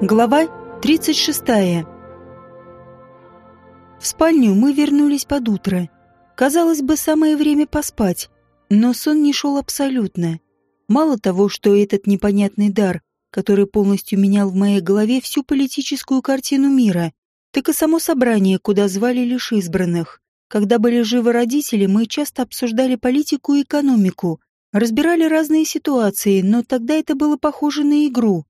Глава 36. В спальню мы вернулись под утро. Казалось бы, самое время поспать, но сон не шел абсолютно. Мало того, что этот непонятный дар, который полностью менял в моей голове всю политическую картину мира, так и само собрание, куда звали лишь избранных. Когда были живы родители, мы часто обсуждали политику и экономику, разбирали разные ситуации, но тогда это было похоже на игру.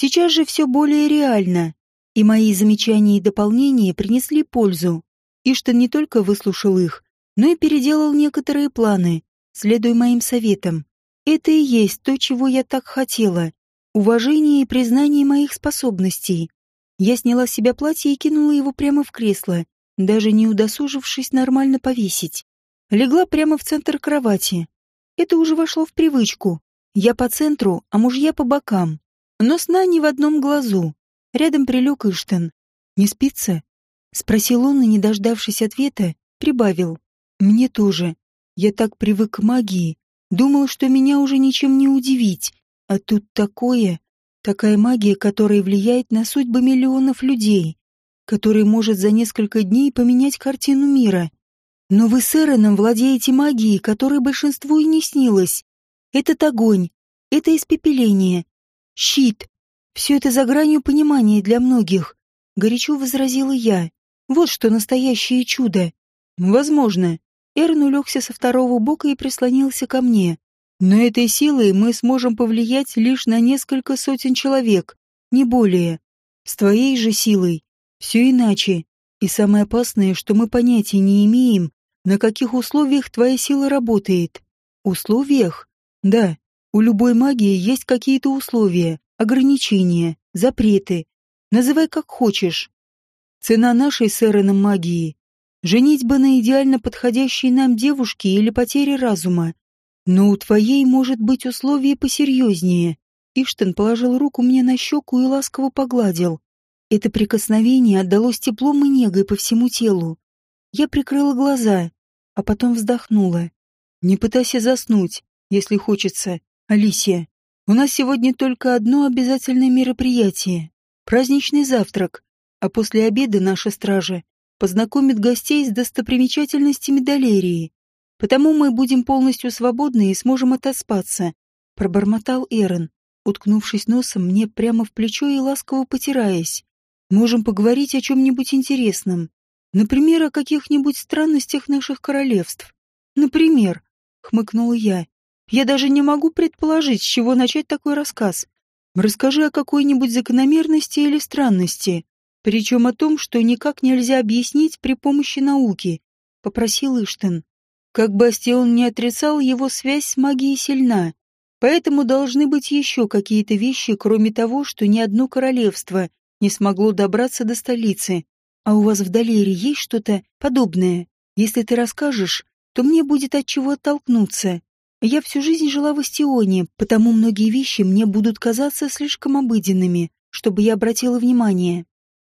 Сейчас же все более реально, и мои замечания и дополнения принесли пользу. Иштан не только выслушал их, но и переделал некоторые планы, следуя моим советам. Это и есть то, чего я так хотела. Уважение и признание моих способностей. Я сняла с себя платье и кинула его прямо в кресло, даже не удосужившись нормально повесить. Легла прямо в центр кровати. Это уже вошло в привычку. Я по центру, а мужья по бокам. Но сна ни в одном глазу. Рядом прилег Иштен. «Не спится?» — спросил он, и, не дождавшись ответа, прибавил. «Мне тоже. Я так привык к магии. Думал, что меня уже ничем не удивить. А тут такое... Такая магия, которая влияет на судьбы миллионов людей, которая может за несколько дней поменять картину мира. Но вы с Эроном владеете магией, которой большинству и не снилось. Этот огонь, это испепеление, щит. Все это за гранью понимания для многих. Горячо возразила я. Вот что настоящее чудо. Возможно. Эрн улегся со второго бока и прислонился ко мне. Но этой силой мы сможем повлиять лишь на несколько сотен человек, не более. С твоей же силой все иначе. И самое опасное, что мы понятия не имеем, на каких условиях твоя сила работает. Условиях? Да. У любой магии есть какие-то условия, ограничения, запреты. Называй как хочешь. Цена нашей с Эроном магии. Женить бы на идеально подходящей нам девушке или потере разума. Но у твоей может быть условие посерьезнее. Иштен положил руку мне на щеку и ласково погладил. Это прикосновение отдалось теплом и негой по всему телу. Я прикрыла глаза, а потом вздохнула. Не пытайся заснуть, если хочется. Алисия, у нас сегодня только одно обязательное мероприятие — праздничный завтрак, а после обеда наша стража познакомит гостей с достопримечательностями Долерии. Потому мы будем полностью свободны и сможем отоспаться», — пробормотал Эрон, уткнувшись носом мне прямо в плечо и ласково потираясь. «Можем поговорить о чем-нибудь интересном. Например, о каких-нибудь странностях наших королевств. Например», — хмыкнула я, я даже не могу предположить, с чего начать такой рассказ. Расскажи о какой-нибудь закономерности или странности, причем о том, что никак нельзя объяснить при помощи науки, — попросил Иштен. Как Бастион не отрицал, его связь с магией сильна, поэтому должны быть еще какие-то вещи, кроме того, что ни одно королевство не смогло добраться до столицы. А у вас в Далере есть что-то подобное? Если ты расскажешь, то мне будет от чего оттолкнуться. Я всю жизнь жила в Астионе, потому многие вещи мне будут казаться слишком обыденными, чтобы я обратила внимание.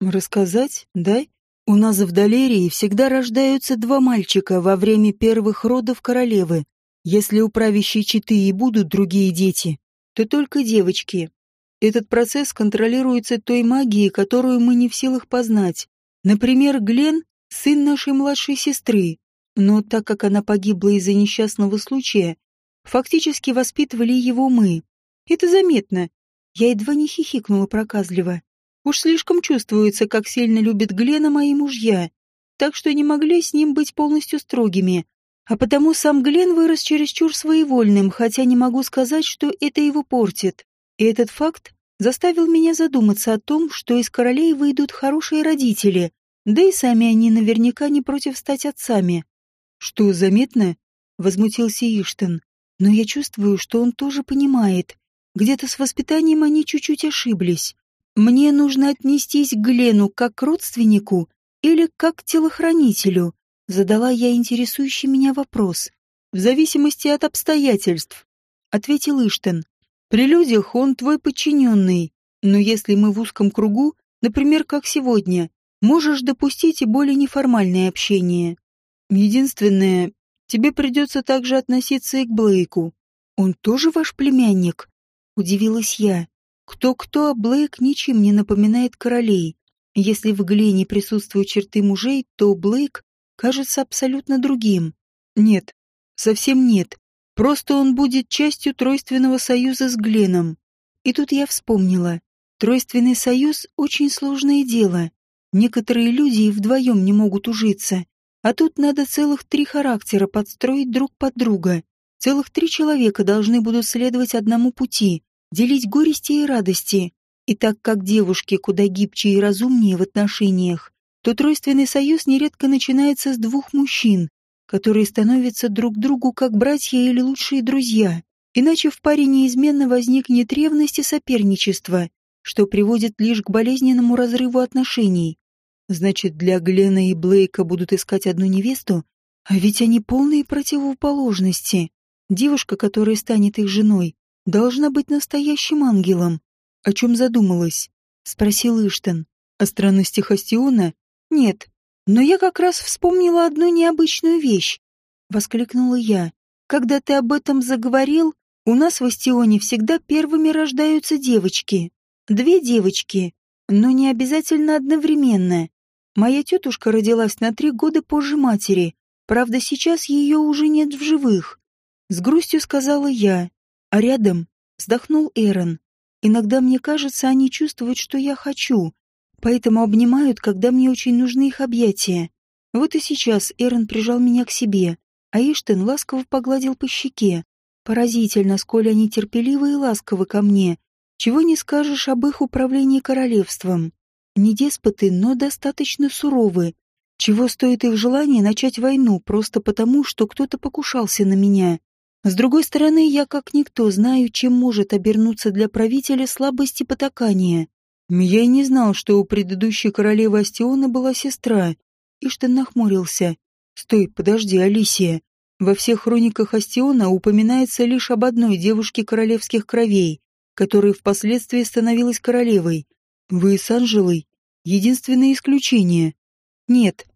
Рассказать, да? У нас в Далерии всегда рождаются два мальчика во время первых родов королевы. Если у правящей четы и будут другие дети, то только девочки. Этот процесс контролируется той магией, которую мы не в силах познать. Например, Глен — сын нашей младшей сестры, но так как она погибла из-за несчастного случая, Фактически воспитывали его мы. Это заметно. Я едва не хихикнула проказливо. Уж слишком чувствуется, как сильно любят Глена мои мужья, так что не могли с ним быть полностью строгими. А потому сам Глен вырос чересчур своевольным, хотя не могу сказать, что это его портит. И этот факт заставил меня задуматься о том, что из королей выйдут хорошие родители, да и сами они наверняка не против стать отцами. «Что, заметно?» — возмутился Иштен но я чувствую, что он тоже понимает. Где-то с воспитанием они чуть-чуть ошиблись. Мне нужно отнестись к Глену как к родственнику или как к телохранителю, задала я интересующий меня вопрос. В зависимости от обстоятельств, ответил Иштен. При людях он твой подчиненный, но если мы в узком кругу, например, как сегодня, можешь допустить и более неформальное общение. Единственное, Тебе придется также относиться и к Блейку. Он тоже ваш племянник?» Удивилась я. Кто-кто, а Блейк ничем не напоминает королей. Если в Глене присутствуют черты мужей, то Блейк кажется абсолютно другим. Нет, совсем нет. Просто он будет частью тройственного союза с Гленом. И тут я вспомнила. Тройственный союз — очень сложное дело. Некоторые люди и вдвоем не могут ужиться. А тут надо целых три характера подстроить друг под друга. Целых три человека должны будут следовать одному пути, делить горести и радости. И так как девушки куда гибче и разумнее в отношениях, то тройственный союз нередко начинается с двух мужчин, которые становятся друг другу как братья или лучшие друзья. Иначе в паре неизменно возникнет ревность и соперничество, что приводит лишь к болезненному разрыву отношений. Значит, для Глена и Блейка будут искать одну невесту? А ведь они полные противоположности. Девушка, которая станет их женой, должна быть настоящим ангелом. О чем задумалась? Спросил Иштен. О странности Хастиона? Нет. Но я как раз вспомнила одну необычную вещь. Воскликнула я. Когда ты об этом заговорил, у нас в Астионе всегда первыми рождаются девочки. Две девочки, но не обязательно одновременно. Моя тетушка родилась на три года позже матери. Правда, сейчас ее уже нет в живых. С грустью сказала я. А рядом вздохнул Эрон. Иногда мне кажется, они чувствуют, что я хочу, поэтому обнимают, когда мне очень нужны их объятия. Вот и сейчас Эрон прижал меня к себе, а Иштен ласково погладил по щеке. Поразительно, сколь они терпеливы и ласковы ко мне. Чего не скажешь об их управлении королевством. Не деспоты, но достаточно суровы. Чего стоит их желание начать войну просто потому, что кто-то покушался на меня. С другой стороны, я как никто знаю, чем может обернуться для правителя слабость и потакание. Я и не знал, что у предыдущей королевы Астиона была сестра. Иштен нахмурился. «Стой, подожди, Алисия. Во всех хрониках Астиона упоминается лишь об одной девушке королевских кровей, которая впоследствии становилась королевой. Вы с Анжелой — единственное исключение. Нет,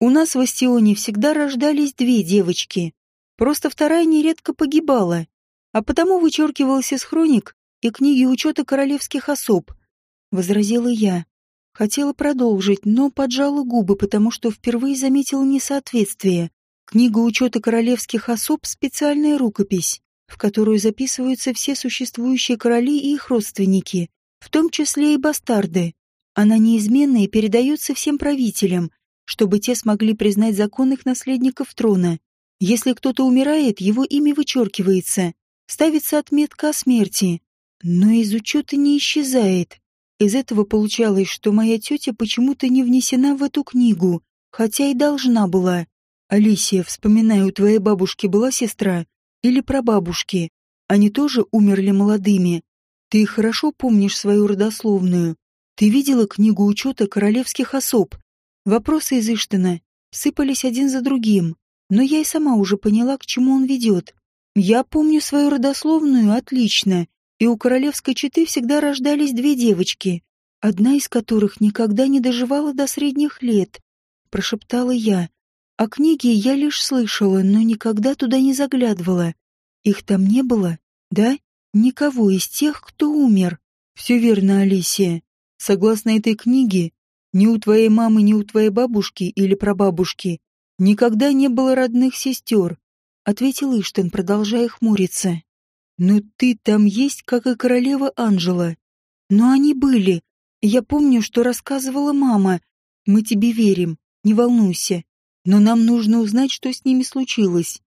у нас в Астионе всегда рождались две девочки. Просто вторая нередко погибала, а потому вычеркивалась из хроник и книги учета королевских особ. Возразила я. Хотела продолжить, но поджала губы, потому что впервые заметила несоответствие. Книга учета королевских особ — специальная рукопись, в которую записываются все существующие короли и их родственники, в том числе и бастарды. Она неизменна и передается всем правителям, чтобы те смогли признать законных наследников трона. Если кто-то умирает, его имя вычеркивается, ставится отметка о смерти, но из учета не исчезает. Из этого получалось, что моя тетя почему-то не внесена в эту книгу, хотя и должна была. Алисия, вспоминаю, у твоей бабушки была сестра? Или прабабушки? Они тоже умерли молодыми? Ты хорошо помнишь свою родословную? Ты видела книгу учета королевских особ? Вопросы из Иштена сыпались один за другим, но я и сама уже поняла, к чему он ведет. Я помню свою родословную отлично, и у королевской четы всегда рождались две девочки, одна из которых никогда не доживала до средних лет, прошептала я, о книге я лишь слышала, но никогда туда не заглядывала. Их там не было, да? Никого из тех, кто умер. Все верно, Алисия. Согласно этой книге, ни у твоей мамы, ни у твоей бабушки или прабабушки никогда не было родных сестер, ответил Иштен, продолжая хмуриться. Но ты там есть, как и королева Анжела. Но они были. Я помню, что рассказывала мама. Мы тебе верим, не волнуйся. Но нам нужно узнать, что с ними случилось.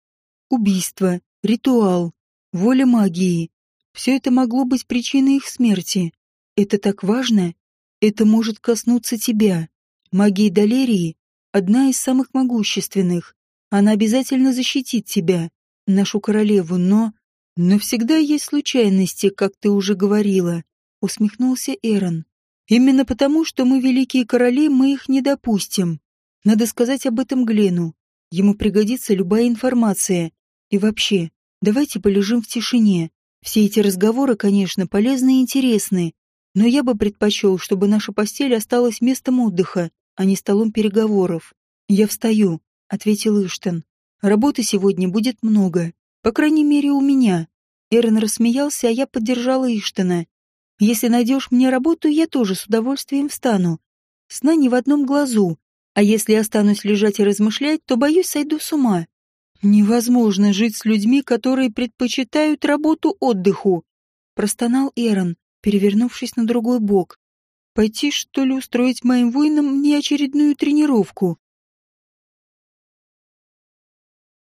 Убийство, ритуал, воля магии. Все это могло быть причиной их смерти. Это так важно. Это может коснуться тебя. Магия Далерии — одна из самых могущественных. Она обязательно защитит тебя, нашу королеву, но... Но всегда есть случайности, как ты уже говорила, — усмехнулся Эрон. Именно потому, что мы великие короли, мы их не допустим. Надо сказать об этом Глену. Ему пригодится любая информация. И вообще, давайте полежим в тишине. Все эти разговоры, конечно, полезны и интересны, но я бы предпочел, чтобы наша постель осталась местом отдыха, а не столом переговоров. Я встаю, ответил Иштен. Работы сегодня будет много. По крайней мере, у меня. Эрен рассмеялся, а я поддержала Иштена. Если найдешь мне работу, я тоже с удовольствием встану. Сна не в одном глазу, а если останусь лежать и размышлять, то, боюсь, сойду с ума. Невозможно жить с людьми, которые предпочитают работу отдыху, простонал Эрон, перевернувшись на другой бок. Пойти, что ли, устроить моим воинам мне очередную тренировку?